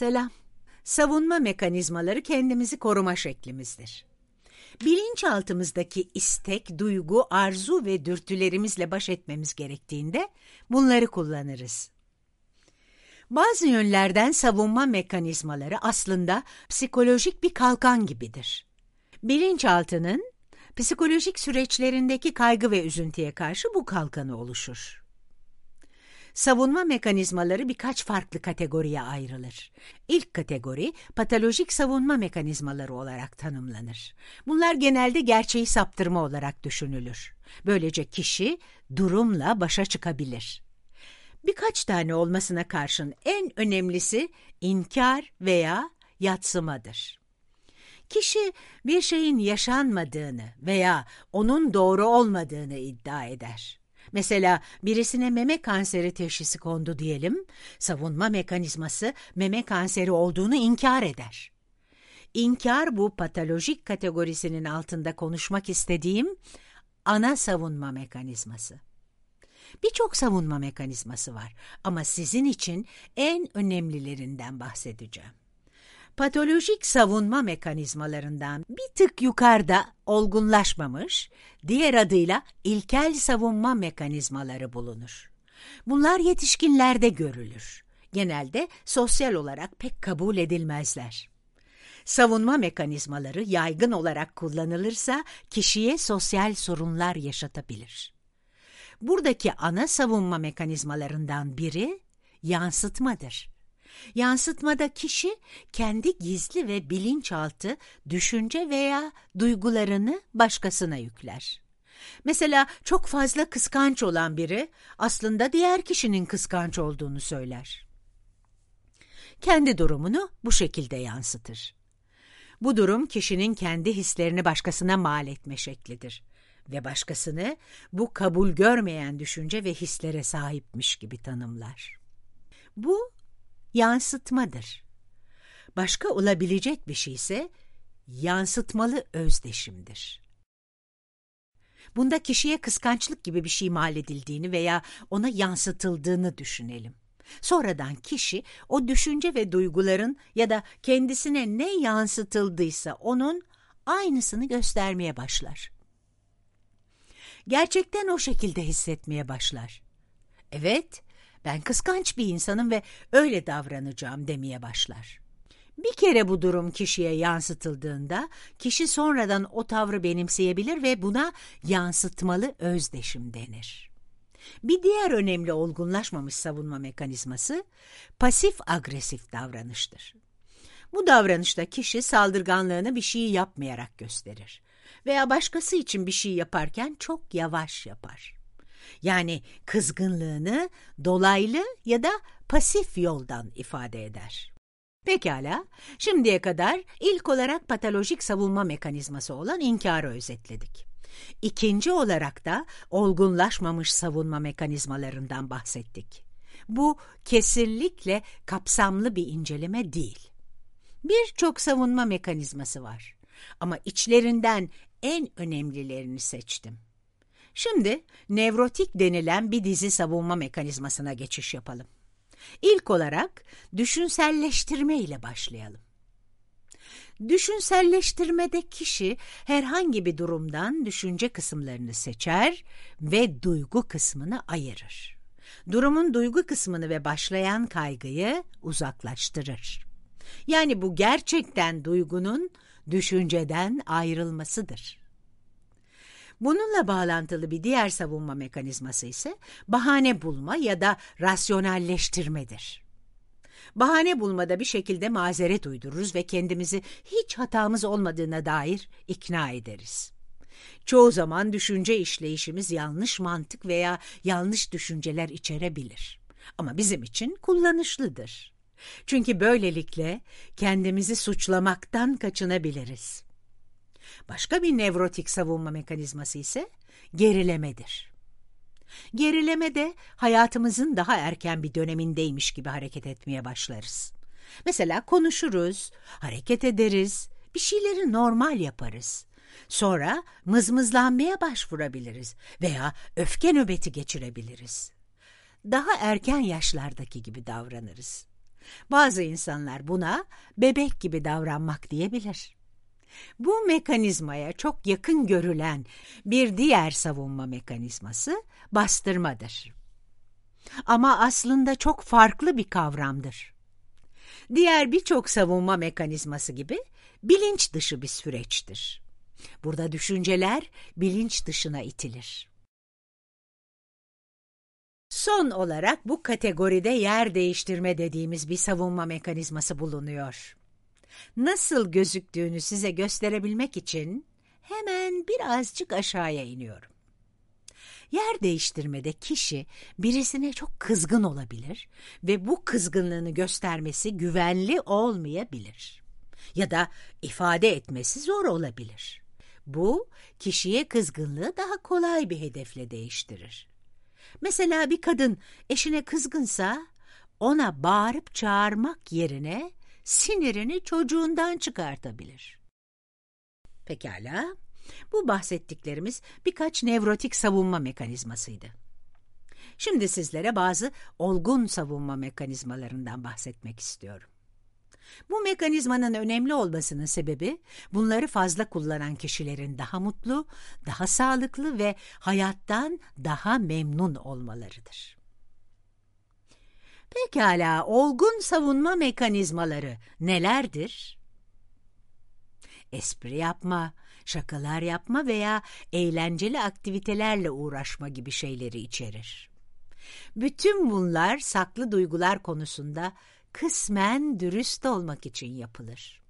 Selam. Savunma mekanizmaları kendimizi koruma şeklimizdir. Bilinçaltımızdaki istek, duygu, arzu ve dürtülerimizle baş etmemiz gerektiğinde bunları kullanırız. Bazı yönlerden savunma mekanizmaları aslında psikolojik bir kalkan gibidir. Bilinçaltının psikolojik süreçlerindeki kaygı ve üzüntüye karşı bu kalkanı oluşur. Savunma mekanizmaları birkaç farklı kategoriye ayrılır. İlk kategori patolojik savunma mekanizmaları olarak tanımlanır. Bunlar genelde gerçeği saptırma olarak düşünülür. Böylece kişi durumla başa çıkabilir. Birkaç tane olmasına karşın en önemlisi inkar veya yatsımadır. Kişi bir şeyin yaşanmadığını veya onun doğru olmadığını iddia eder. Mesela birisine meme kanseri teşhisi kondu diyelim, savunma mekanizması meme kanseri olduğunu inkar eder. İnkar bu patolojik kategorisinin altında konuşmak istediğim ana savunma mekanizması. Birçok savunma mekanizması var ama sizin için en önemlilerinden bahsedeceğim. Patolojik savunma mekanizmalarından bir tık yukarıda olgunlaşmamış, diğer adıyla ilkel savunma mekanizmaları bulunur. Bunlar yetişkinlerde görülür. Genelde sosyal olarak pek kabul edilmezler. Savunma mekanizmaları yaygın olarak kullanılırsa kişiye sosyal sorunlar yaşatabilir. Buradaki ana savunma mekanizmalarından biri yansıtmadır. Yansıtmada kişi kendi gizli ve bilinçaltı düşünce veya duygularını başkasına yükler. Mesela çok fazla kıskanç olan biri aslında diğer kişinin kıskanç olduğunu söyler. Kendi durumunu bu şekilde yansıtır. Bu durum kişinin kendi hislerini başkasına mal etme şeklidir ve başkasını bu kabul görmeyen düşünce ve hislere sahipmiş gibi tanımlar. Bu yansıtmadır. Başka olabilecek bir şey ise yansıtmalı özdeşimdir. Bunda kişiye kıskançlık gibi bir şey mal edildiğini veya ona yansıtıldığını düşünelim. Sonradan kişi o düşünce ve duyguların ya da kendisine ne yansıtıldıysa onun aynısını göstermeye başlar. Gerçekten o şekilde hissetmeye başlar. Evet, ben kıskanç bir insanım ve öyle davranacağım demeye başlar. Bir kere bu durum kişiye yansıtıldığında kişi sonradan o tavrı benimseyebilir ve buna yansıtmalı özdeşim denir. Bir diğer önemli olgunlaşmamış savunma mekanizması pasif agresif davranıştır. Bu davranışta kişi saldırganlığını bir şeyi yapmayarak gösterir veya başkası için bir şey yaparken çok yavaş yapar. Yani kızgınlığını dolaylı ya da pasif yoldan ifade eder. Pekala, şimdiye kadar ilk olarak patolojik savunma mekanizması olan inkarı özetledik. İkinci olarak da olgunlaşmamış savunma mekanizmalarından bahsettik. Bu kesinlikle kapsamlı bir inceleme değil. Birçok savunma mekanizması var ama içlerinden en önemlilerini seçtim. Şimdi nevrotik denilen bir dizi savunma mekanizmasına geçiş yapalım. İlk olarak düşünselleştirme ile başlayalım. Düşünselleştirmede kişi herhangi bir durumdan düşünce kısımlarını seçer ve duygu kısmını ayırır. Durumun duygu kısmını ve başlayan kaygıyı uzaklaştırır. Yani bu gerçekten duygunun düşünceden ayrılmasıdır. Bununla bağlantılı bir diğer savunma mekanizması ise bahane bulma ya da rasyonelleştirmedir. Bahane bulmada bir şekilde mazeret uydururuz ve kendimizi hiç hatamız olmadığına dair ikna ederiz. Çoğu zaman düşünce işleyişimiz yanlış mantık veya yanlış düşünceler içerebilir. Ama bizim için kullanışlıdır. Çünkü böylelikle kendimizi suçlamaktan kaçınabiliriz. Başka bir nevrotik savunma mekanizması ise gerilemedir. Gerileme de hayatımızın daha erken bir dönemindeymiş gibi hareket etmeye başlarız. Mesela konuşuruz, hareket ederiz, bir şeyleri normal yaparız. Sonra mızmızlanmaya başvurabiliriz veya öfke nöbeti geçirebiliriz. Daha erken yaşlardaki gibi davranırız. Bazı insanlar buna bebek gibi davranmak diyebilir. Bu mekanizmaya çok yakın görülen bir diğer savunma mekanizması bastırmadır. Ama aslında çok farklı bir kavramdır. Diğer birçok savunma mekanizması gibi bilinç dışı bir süreçtir. Burada düşünceler bilinç dışına itilir. Son olarak bu kategoride yer değiştirme dediğimiz bir savunma mekanizması bulunuyor. Nasıl gözüktüğünü size gösterebilmek için hemen birazcık aşağıya iniyorum. Yer değiştirmede kişi birisine çok kızgın olabilir ve bu kızgınlığını göstermesi güvenli olmayabilir. Ya da ifade etmesi zor olabilir. Bu kişiye kızgınlığı daha kolay bir hedefle değiştirir. Mesela bir kadın eşine kızgınsa ona bağırıp çağırmak yerine sinirini çocuğundan çıkartabilir. Pekala, bu bahsettiklerimiz birkaç nevrotik savunma mekanizmasıydı. Şimdi sizlere bazı olgun savunma mekanizmalarından bahsetmek istiyorum. Bu mekanizmanın önemli olmasının sebebi bunları fazla kullanan kişilerin daha mutlu, daha sağlıklı ve hayattan daha memnun olmalarıdır. Pekala, olgun savunma mekanizmaları nelerdir? Espri yapma, şakalar yapma veya eğlenceli aktivitelerle uğraşma gibi şeyleri içerir. Bütün bunlar saklı duygular konusunda kısmen dürüst olmak için yapılır.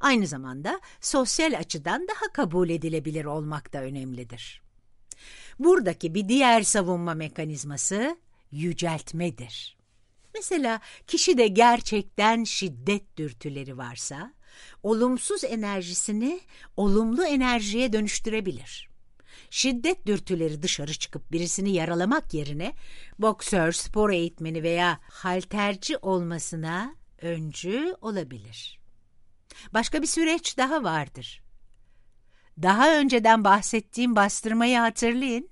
Aynı zamanda sosyal açıdan daha kabul edilebilir olmak da önemlidir. Buradaki bir diğer savunma mekanizması yüceltmedir. Mesela kişide gerçekten şiddet dürtüleri varsa, olumsuz enerjisini olumlu enerjiye dönüştürebilir. Şiddet dürtüleri dışarı çıkıp birisini yaralamak yerine boksör, spor eğitmeni veya halterci olmasına öncü olabilir. Başka bir süreç daha vardır. Daha önceden bahsettiğim bastırmayı hatırlayın.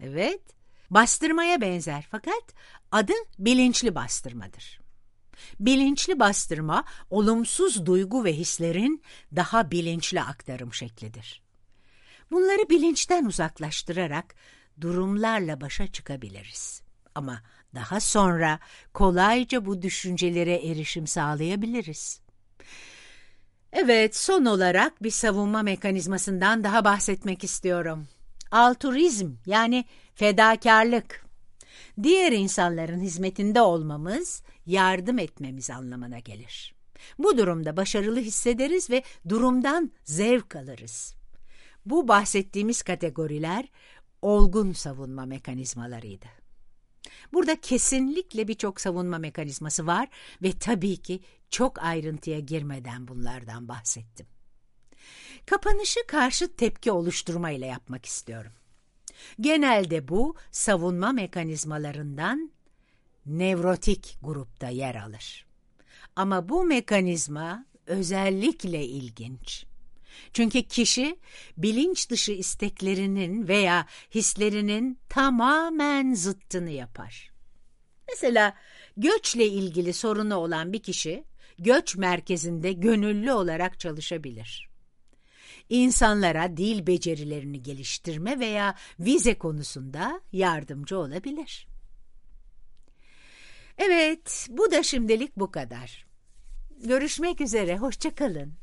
Evet, bastırmaya benzer fakat adı bilinçli bastırmadır. Bilinçli bastırma, olumsuz duygu ve hislerin daha bilinçli aktarım şeklidir. Bunları bilinçten uzaklaştırarak durumlarla başa çıkabiliriz. Ama daha sonra kolayca bu düşüncelere erişim sağlayabiliriz. Evet, son olarak bir savunma mekanizmasından daha bahsetmek istiyorum. Altruizm yani fedakarlık. Diğer insanların hizmetinde olmamız, yardım etmemiz anlamına gelir. Bu durumda başarılı hissederiz ve durumdan zevk alırız. Bu bahsettiğimiz kategoriler olgun savunma mekanizmalarıydı. Burada kesinlikle birçok savunma mekanizması var ve tabii ki çok ayrıntıya girmeden bunlardan bahsettim. Kapanışı karşı tepki oluşturmayla yapmak istiyorum. Genelde bu savunma mekanizmalarından nevrotik grupta yer alır. Ama bu mekanizma özellikle ilginç. Çünkü kişi bilinç dışı isteklerinin veya hislerinin tamamen zıttını yapar. Mesela göçle ilgili sorunu olan bir kişi göç merkezinde gönüllü olarak çalışabilir. İnsanlara dil becerilerini geliştirme veya vize konusunda yardımcı olabilir. Evet, bu da şimdilik bu kadar. Görüşmek üzere, hoşçakalın.